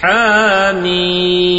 حَامِيمٍ